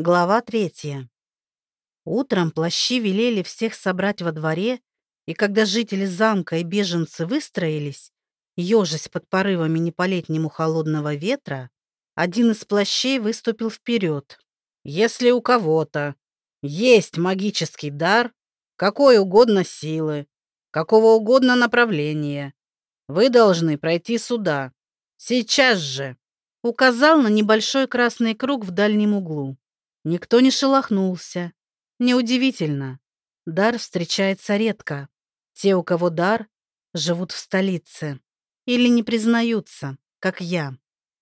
Глава третья. Утром плащи велели всех собрать во дворе, и когда жители замка и беженцы выстроились, ежась под порывами не холодного ветра, один из плащей выступил вперед. «Если у кого-то есть магический дар, какой угодно силы, какого угодно направления, вы должны пройти сюда. Сейчас же!» Указал на небольшой красный круг в дальнем углу. Никто не шелохнулся. Неудивительно. Дар встречается редко. Те, у кого дар, живут в столице. Или не признаются, как я.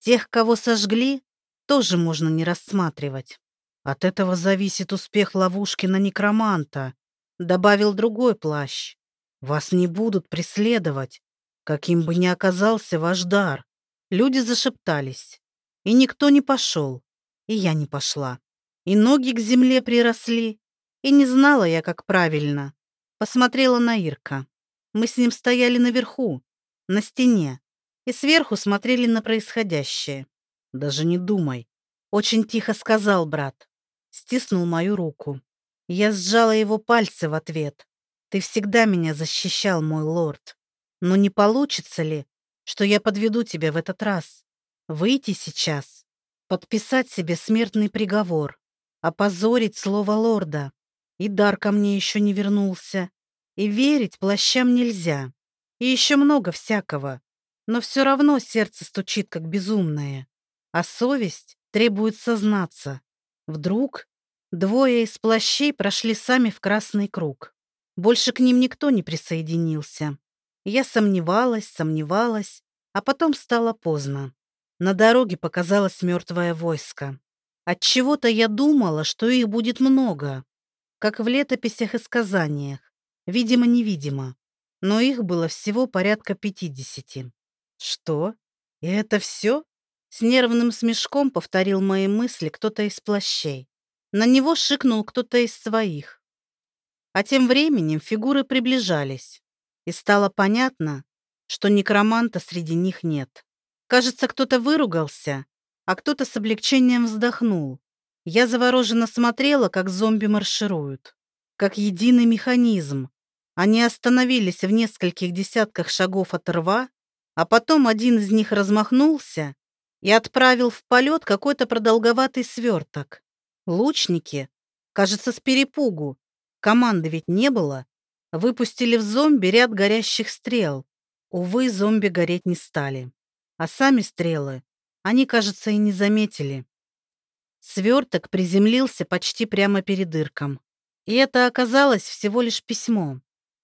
Тех, кого сожгли, тоже можно не рассматривать. От этого зависит успех ловушки на некроманта, добавил другой плащ. Вас не будут преследовать, каким бы ни оказался ваш дар. Люди зашептались, и никто не пошел, и я не пошла и ноги к земле приросли, и не знала я, как правильно. Посмотрела на Ирка. Мы с ним стояли наверху, на стене, и сверху смотрели на происходящее. «Даже не думай», — очень тихо сказал брат. Стиснул мою руку. Я сжала его пальцы в ответ. «Ты всегда меня защищал, мой лорд. Но не получится ли, что я подведу тебя в этот раз? Выйти сейчас, подписать себе смертный приговор, опозорить слово лорда. И дар ко мне еще не вернулся. И верить плащам нельзя. И еще много всякого. Но все равно сердце стучит, как безумное. А совесть требует сознаться. Вдруг двое из плащей прошли сами в красный круг. Больше к ним никто не присоединился. Я сомневалась, сомневалась, а потом стало поздно. На дороге показалось мертвое войско. Отчего-то я думала, что их будет много, как в летописях и сказаниях, видимо-невидимо, но их было всего порядка пятидесяти. Что? И это все? С нервным смешком повторил мои мысли кто-то из плащей. На него шикнул кто-то из своих. А тем временем фигуры приближались, и стало понятно, что некроманта среди них нет. Кажется, кто-то выругался, а кто-то с облегчением вздохнул. Я завороженно смотрела, как зомби маршируют, как единый механизм. Они остановились в нескольких десятках шагов от рва, а потом один из них размахнулся и отправил в полет какой-то продолговатый сверток. Лучники, кажется, с перепугу, команды ведь не было, выпустили в зомби ряд горящих стрел. Увы, зомби гореть не стали. А сами стрелы они, кажется, и не заметили. Сверток приземлился почти прямо перед Ирком. И это оказалось всего лишь письмо.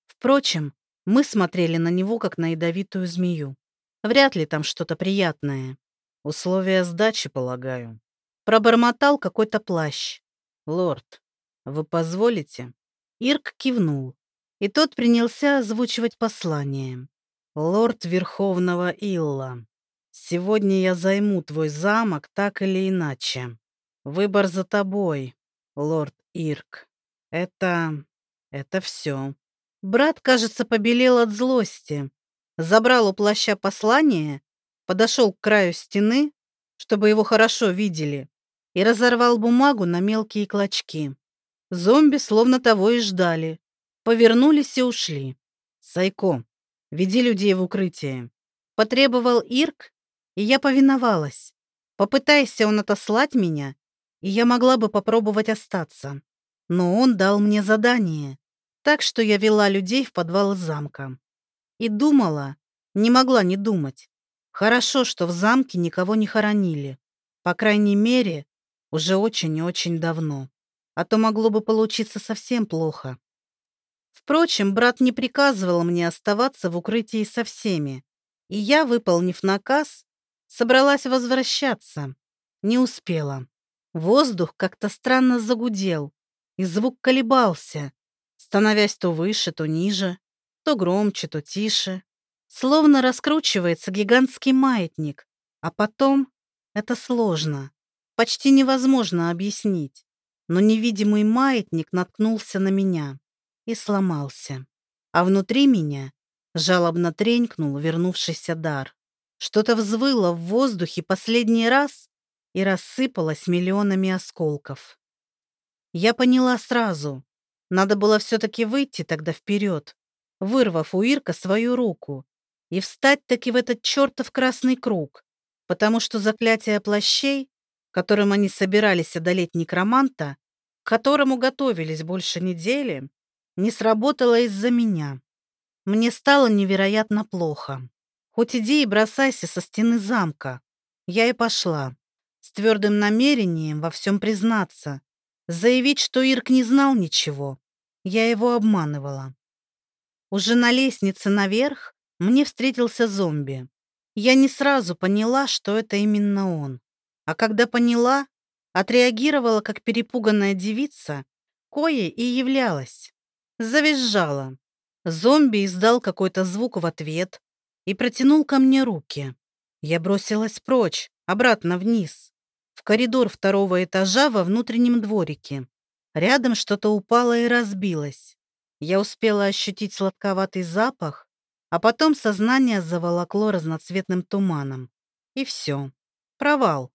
Впрочем, мы смотрели на него, как на ядовитую змею. Вряд ли там что-то приятное. Условия сдачи, полагаю. Пробормотал какой-то плащ. «Лорд, вы позволите?» Ирк кивнул, и тот принялся озвучивать послание. «Лорд Верховного Илла, Сегодня я займу твой замок так или иначе. Выбор за тобой, лорд Ирк. Это... это все. Брат, кажется, побелел от злости. Забрал у плаща послание, подошел к краю стены, чтобы его хорошо видели, и разорвал бумагу на мелкие клочки. Зомби словно того и ждали. Повернулись и ушли. «Сайко, веди людей в укрытие», — потребовал Ирк, и я повиновалась. Попытайся он отослать меня, и я могла бы попробовать остаться. Но он дал мне задание, так что я вела людей в подвал замка. И думала, не могла не думать. Хорошо, что в замке никого не хоронили. По крайней мере, уже очень и очень давно. А то могло бы получиться совсем плохо. Впрочем, брат не приказывал мне оставаться в укрытии со всеми. И я, выполнив наказ, Собралась возвращаться. Не успела. Воздух как-то странно загудел, и звук колебался, становясь то выше, то ниже, то громче, то тише. Словно раскручивается гигантский маятник, а потом это сложно, почти невозможно объяснить. Но невидимый маятник наткнулся на меня и сломался. А внутри меня жалобно тренькнул вернувшийся дар. Что-то взвыло в воздухе последний раз и рассыпалось миллионами осколков. Я поняла сразу. Надо было все-таки выйти тогда вперед, вырвав у Ирка свою руку, и встать таки в этот чертов красный круг, потому что заклятие плащей, которым они собирались одолеть некроманта, к которому готовились больше недели, не сработало из-за меня. Мне стало невероятно плохо. Хоть иди и бросайся со стены замка. Я и пошла, с твердым намерением во всем признаться, заявить, что Ирк не знал ничего. Я его обманывала. Уже на лестнице наверх мне встретился зомби. Я не сразу поняла, что это именно он. А когда поняла, отреагировала как перепуганная девица, кое и являлась. Завизжала. Зомби издал какой-то звук в ответ и протянул ко мне руки. Я бросилась прочь, обратно вниз, в коридор второго этажа во внутреннем дворике. Рядом что-то упало и разбилось. Я успела ощутить сладковатый запах, а потом сознание заволокло разноцветным туманом. И все. Провал.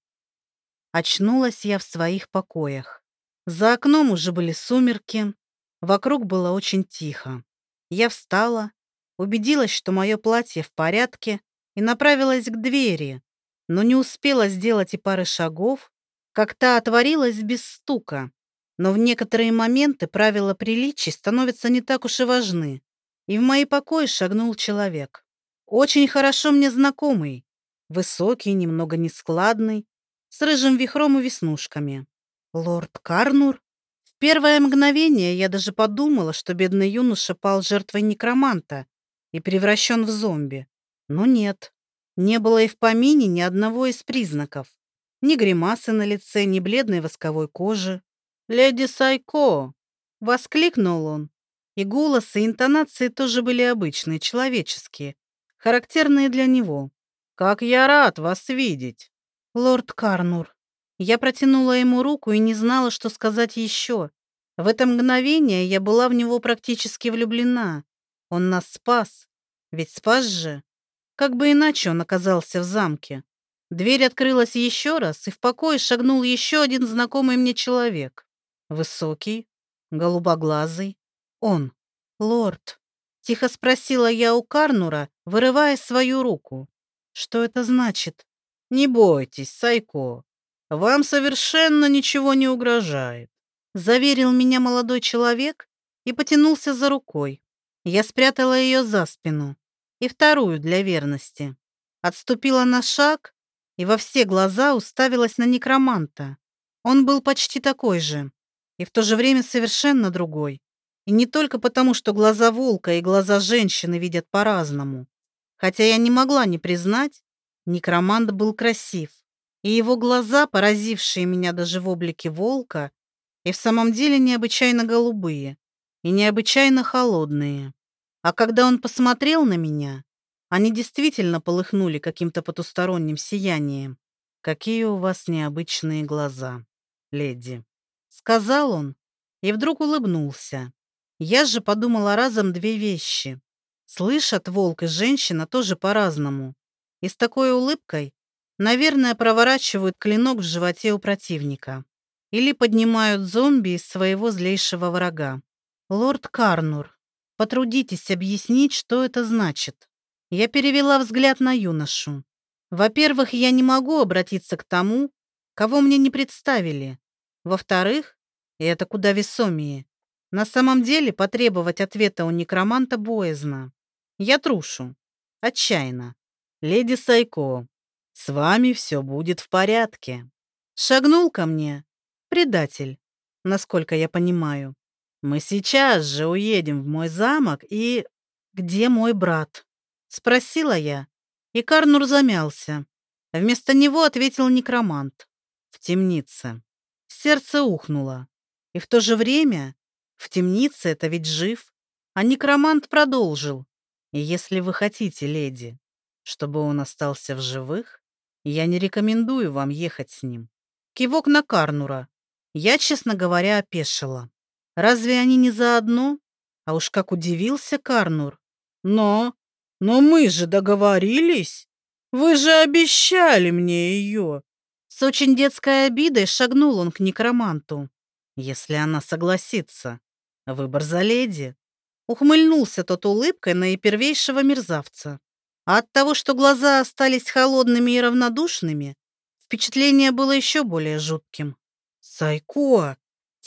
Очнулась я в своих покоях. За окном уже были сумерки, вокруг было очень тихо. Я встала, убедилась, что мое платье в порядке, и направилась к двери, но не успела сделать и пары шагов, как та отворилась без стука. Но в некоторые моменты правила приличий становятся не так уж и важны. И в мои покои шагнул человек. Очень хорошо мне знакомый. Высокий, немного нескладный, с рыжим вихром и веснушками. Лорд Карнур? В первое мгновение я даже подумала, что бедный юноша пал жертвой некроманта и превращен в зомби. Но нет. Не было и в помине ни одного из признаков. Ни гримасы на лице, ни бледной восковой кожи. «Леди Сайко!» — воскликнул он. И голос, и интонации тоже были обычные, человеческие, характерные для него. «Как я рад вас видеть!» «Лорд Карнур». Я протянула ему руку и не знала, что сказать еще. В это мгновение я была в него практически влюблена. Он нас спас. Ведь спас же. Как бы иначе он оказался в замке. Дверь открылась еще раз, и в покое шагнул еще один знакомый мне человек. Высокий, голубоглазый. Он. Лорд. Тихо спросила я у Карнура, вырывая свою руку. Что это значит? Не бойтесь, Сайко. Вам совершенно ничего не угрожает. Заверил меня молодой человек и потянулся за рукой. Я спрятала ее за спину и вторую для верности. Отступила на шаг и во все глаза уставилась на некроманта. Он был почти такой же и в то же время совершенно другой. И не только потому, что глаза волка и глаза женщины видят по-разному. Хотя я не могла не признать, некромант был красив. И его глаза, поразившие меня даже в облике волка, и в самом деле необычайно голубые и необычайно холодные. А когда он посмотрел на меня, они действительно полыхнули каким-то потусторонним сиянием. Какие у вас необычные глаза, леди. Сказал он и вдруг улыбнулся. Я же подумала разом две вещи. Слышат волк и женщина тоже по-разному. И с такой улыбкой, наверное, проворачивают клинок в животе у противника. Или поднимают зомби из своего злейшего врага. Лорд Карнур, потрудитесь объяснить, что это значит. Я перевела взгляд на юношу. Во-первых, я не могу обратиться к тому, кого мне не представили. Во-вторых, это куда весомее, на самом деле потребовать ответа у некроманта боязно. Я трушу. Отчаянно. Леди Сайко, с вами все будет в порядке. Шагнул ко мне. Предатель, насколько я понимаю. Мы сейчас же уедем в мой замок и... Где мой брат? Спросила я, и Карнур замялся. Вместо него ответил некромант. В темнице. Сердце ухнуло. И в то же время в темнице это ведь жив. А некромант продолжил. И если вы хотите, леди, чтобы он остался в живых, я не рекомендую вам ехать с ним. Кивок на Карнура. Я, честно говоря, опешила. Разве они не заодно? А уж как удивился Карнур. Но... Но мы же договорились. Вы же обещали мне ее. С очень детской обидой шагнул он к некроманту. если она согласится. Выбор за леди. Ухмыльнулся тот улыбкой наипервейшего мерзавца. А от того, что глаза остались холодными и равнодушными, впечатление было еще более жутким. «Сайко!»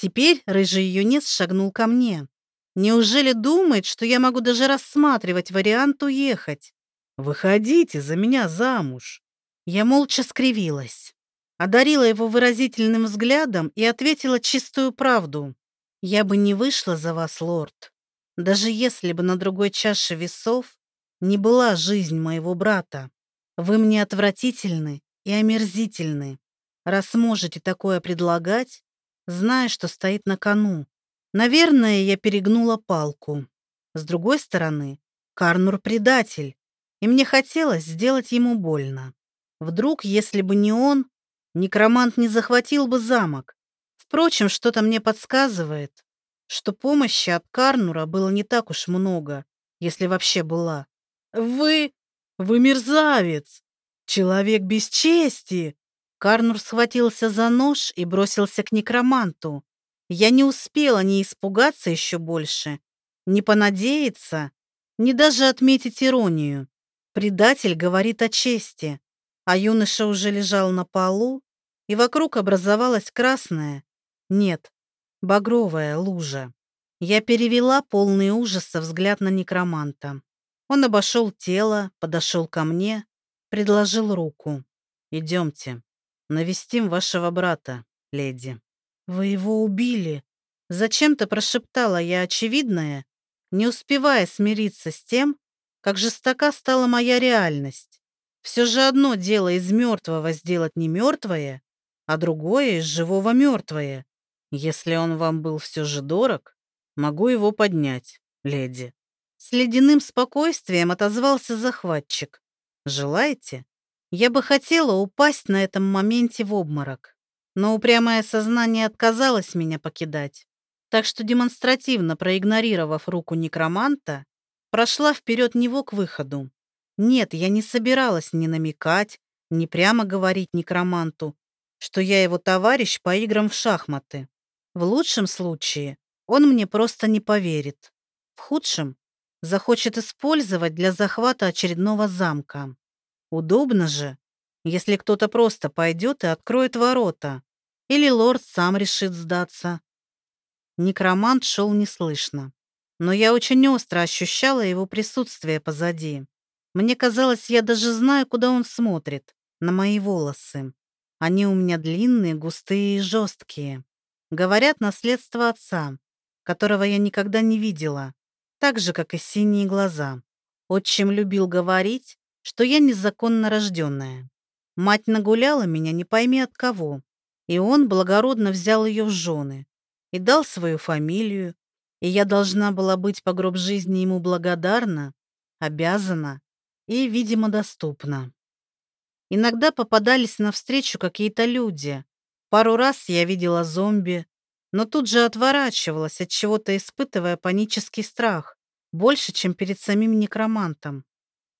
Теперь рыжий юнец шагнул ко мне. Неужели думает, что я могу даже рассматривать вариант уехать? Выходите за меня замуж. Я молча скривилась. Одарила его выразительным взглядом и ответила чистую правду. Я бы не вышла за вас, лорд. Даже если бы на другой чаше весов не была жизнь моего брата. Вы мне отвратительны и омерзительны. Раз можете такое предлагать, зная, что стоит на кону. Наверное, я перегнула палку. С другой стороны, Карнур предатель, и мне хотелось сделать ему больно. Вдруг, если бы не он, некромант не захватил бы замок. Впрочем, что-то мне подсказывает, что помощи от Карнура было не так уж много, если вообще была. «Вы... вы мерзавец! Человек без чести!» Карнур схватился за нож и бросился к некроманту. Я не успела ни испугаться еще больше, ни понадеяться, ни даже отметить иронию. Предатель говорит о чести, а юноша уже лежал на полу, и вокруг образовалась красная, нет, багровая лужа. Я перевела полный ужаса взгляд на некроманта. Он обошел тело, подошел ко мне, предложил руку. «Идемте». Навестим вашего брата, леди». «Вы его убили!» Зачем-то прошептала я очевидное, не успевая смириться с тем, как жестока стала моя реальность. Все же одно дело из мертвого сделать не мертвое, а другое из живого мертвое. Если он вам был все же дорог, могу его поднять, леди. С ледяным спокойствием отозвался захватчик. Желаете? Я бы хотела упасть на этом моменте в обморок, но упрямое сознание отказалось меня покидать. Так что, демонстративно проигнорировав руку некроманта, прошла вперед него к выходу. Нет, я не собиралась ни намекать, ни прямо говорить некроманту, что я его товарищ по играм в шахматы. В лучшем случае он мне просто не поверит. В худшем захочет использовать для захвата очередного замка. Удобно же, если кто-то просто пойдет и откроет ворота. Или лорд сам решит сдаться. Некромант шел неслышно. Но я очень остро ощущала его присутствие позади. Мне казалось, я даже знаю, куда он смотрит. На мои волосы. Они у меня длинные, густые и жесткие. Говорят, наследство отца, которого я никогда не видела. Так же, как и синие глаза. Отчим любил говорить, что я незаконно рожденная. Мать нагуляла меня не пойми от кого, и он благородно взял ее в жены и дал свою фамилию, и я должна была быть по гроб жизни ему благодарна, обязана и, видимо, доступна. Иногда попадались навстречу какие-то люди. Пару раз я видела зомби, но тут же отворачивалась от чего-то, испытывая панический страх, больше, чем перед самим некромантом.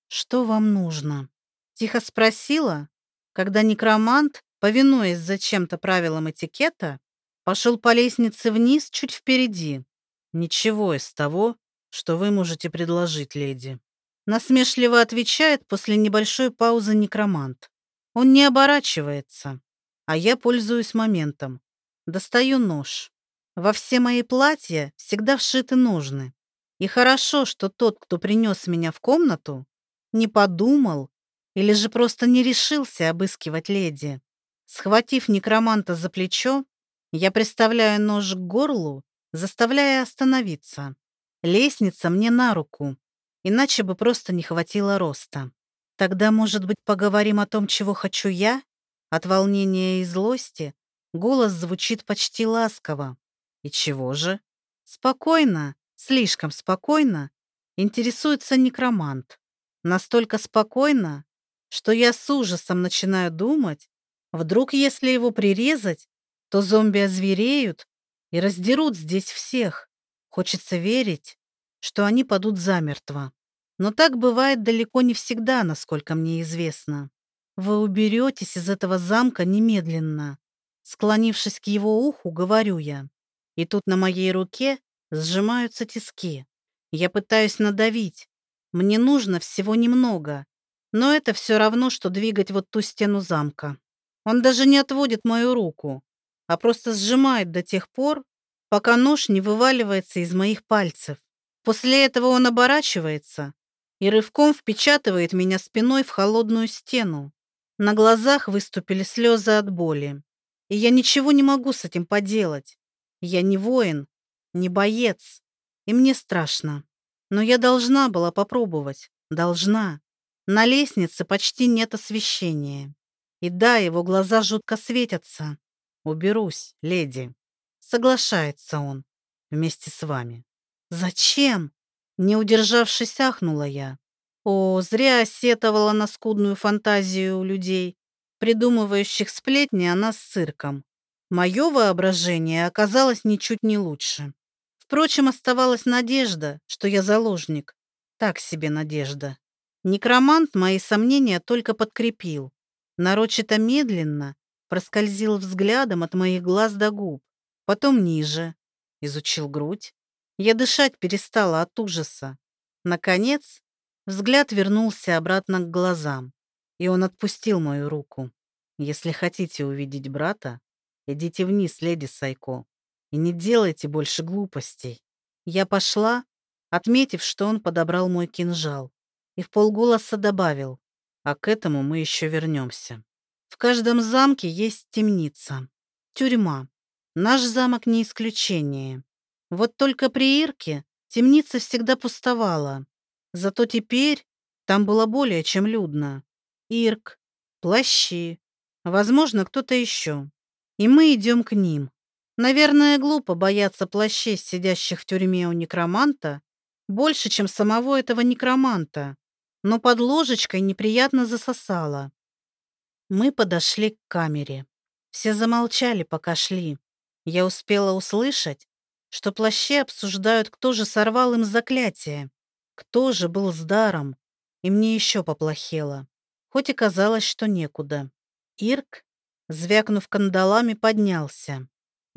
«Что вам нужно?» Тихо спросила, когда некромант, повинуясь зачем-то правилам этикета, пошел по лестнице вниз чуть впереди. «Ничего из того, что вы можете предложить, леди». Насмешливо отвечает после небольшой паузы некромант. Он не оборачивается, а я пользуюсь моментом. Достаю нож. Во все мои платья всегда вшиты ножны. И хорошо, что тот, кто принес меня в комнату, не подумал или же просто не решился обыскивать леди. Схватив некроманта за плечо, я приставляю нож к горлу, заставляя остановиться. Лестница мне на руку, иначе бы просто не хватило роста. Тогда, может быть, поговорим о том, чего хочу я? От волнения и злости голос звучит почти ласково. И чего же? Спокойно, слишком спокойно, интересуется некромант. Настолько спокойно, что я с ужасом начинаю думать, вдруг если его прирезать, то зомби озвереют и раздерут здесь всех. Хочется верить, что они падут замертво. Но так бывает далеко не всегда, насколько мне известно. Вы уберетесь из этого замка немедленно. Склонившись к его уху, говорю я. И тут на моей руке сжимаются тиски. Я пытаюсь надавить. Мне нужно всего немного. Но это все равно, что двигать вот ту стену замка. Он даже не отводит мою руку, а просто сжимает до тех пор, пока нож не вываливается из моих пальцев. После этого он оборачивается и рывком впечатывает меня спиной в холодную стену. На глазах выступили слезы от боли. И я ничего не могу с этим поделать. Я не воин, не боец, и мне страшно. Но я должна была попробовать. Должна. На лестнице почти нет освещения. И да, его глаза жутко светятся. Уберусь, леди. Соглашается он. Вместе с вами. Зачем? Не удержавшись, ахнула я. О, зря сетовала на скудную фантазию у людей, придумывающих сплетни о нас с цирком. Мое воображение оказалось ничуть не лучше. Впрочем, оставалась надежда, что я заложник. Так себе надежда. Некромант мои сомнения только подкрепил. Нарочито медленно проскользил взглядом от моих глаз до губ, потом ниже, изучил грудь. Я дышать перестала от ужаса. Наконец, взгляд вернулся обратно к глазам, и он отпустил мою руку. «Если хотите увидеть брата, идите вниз, леди Сайко и не делайте больше глупостей. Я пошла, отметив, что он подобрал мой кинжал, и в полголоса добавил, а к этому мы еще вернемся. В каждом замке есть темница, тюрьма. Наш замок не исключение. Вот только при Ирке темница всегда пустовала. Зато теперь там было более чем людно. Ирк, плащи, возможно, кто-то еще. И мы идем к ним. Наверное, глупо бояться плащей, сидящих в тюрьме у некроманта, больше, чем самого этого некроманта, но под ложечкой неприятно засосало. Мы подошли к камере. Все замолчали, пока шли. Я успела услышать, что плащи обсуждают, кто же сорвал им заклятие, кто же был с даром, и мне еще поплохело, хоть и казалось, что некуда. Ирк, звякнув кандалами, поднялся.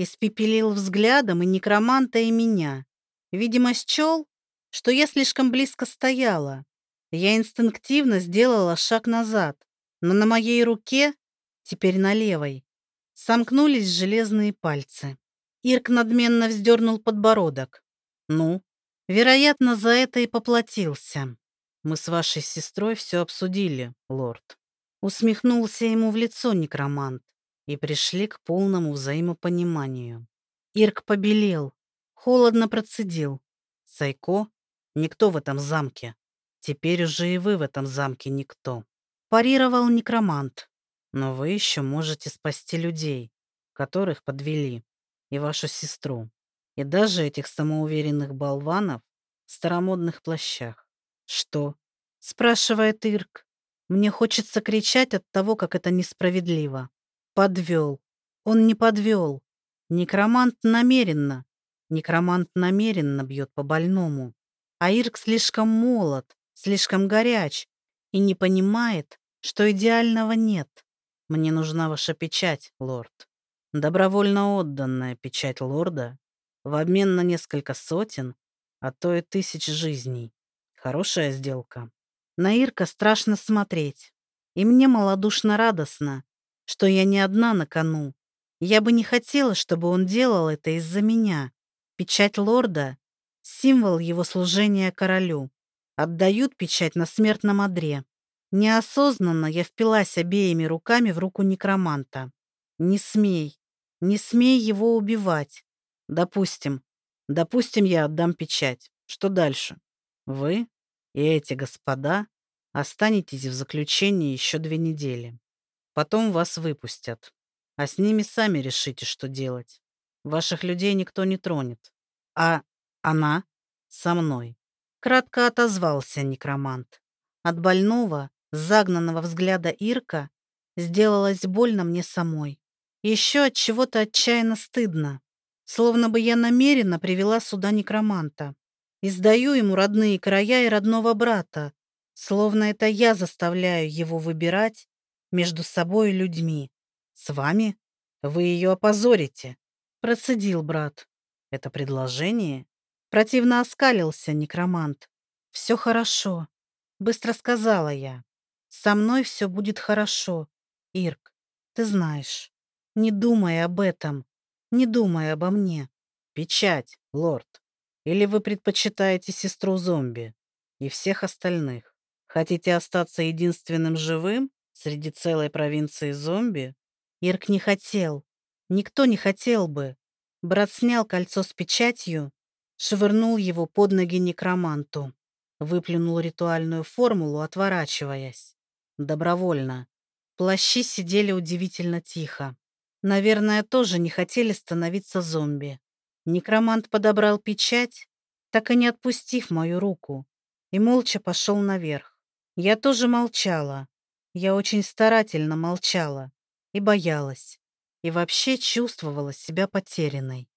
Испепелил взглядом и некроманта, и меня. Видимо, счел, что я слишком близко стояла. Я инстинктивно сделала шаг назад, но на моей руке, теперь на левой, сомкнулись железные пальцы. Ирк надменно вздернул подбородок. «Ну, вероятно, за это и поплатился. Мы с вашей сестрой все обсудили, лорд». Усмехнулся ему в лицо некромант и пришли к полному взаимопониманию. Ирк побелел, холодно процедил. «Сайко, никто в этом замке. Теперь уже и вы в этом замке никто». Парировал некромант. «Но вы еще можете спасти людей, которых подвели, и вашу сестру, и даже этих самоуверенных болванов в старомодных плащах». «Что?» — спрашивает Ирк. Мне хочется кричать от того, как это несправедливо. Подвел. Он не подвел. Некромант намеренно. Некромант намеренно бьет по больному. А Ирк слишком молод, слишком горяч и не понимает, что идеального нет. Мне нужна ваша печать, лорд. Добровольно отданная печать лорда в обмен на несколько сотен, а то и тысяч жизней. Хорошая сделка. На Ирка страшно смотреть. И мне малодушно радостно, что я не одна на кону. Я бы не хотела, чтобы он делал это из-за меня. Печать лорда — символ его служения королю. Отдают печать на смертном одре. Неосознанно я впилась обеими руками в руку некроманта. Не смей, не смей его убивать. Допустим, допустим, я отдам печать. Что дальше? Вы и эти господа останетесь в заключении еще две недели. Потом вас выпустят. А с ними сами решите, что делать. Ваших людей никто не тронет. А она со мной. Кратко отозвался некромант. От больного, загнанного взгляда Ирка сделалось больно мне самой. Еще от чего-то отчаянно стыдно. Словно бы я намеренно привела сюда некроманта. И сдаю ему родные края и родного брата. Словно это я заставляю его выбирать между собой и людьми. С вами? Вы ее опозорите, процедил брат. Это предложение? Противно оскалился некромант. Все хорошо. Быстро сказала я. Со мной все будет хорошо. Ирк, ты знаешь. Не думай об этом. Не думай обо мне. Печать, лорд. Или вы предпочитаете сестру зомби и всех остальных? Хотите остаться единственным живым среди целой провинции зомби? Ирк не хотел. Никто не хотел бы. Брат снял кольцо с печатью, швырнул его под ноги некроманту. Выплюнул ритуальную формулу, отворачиваясь. Добровольно. Плащи сидели удивительно тихо. Наверное, тоже не хотели становиться зомби. Некромант подобрал печать, так и не отпустив мою руку, и молча пошел наверх. Я тоже молчала. Я очень старательно молчала и боялась, и вообще чувствовала себя потерянной.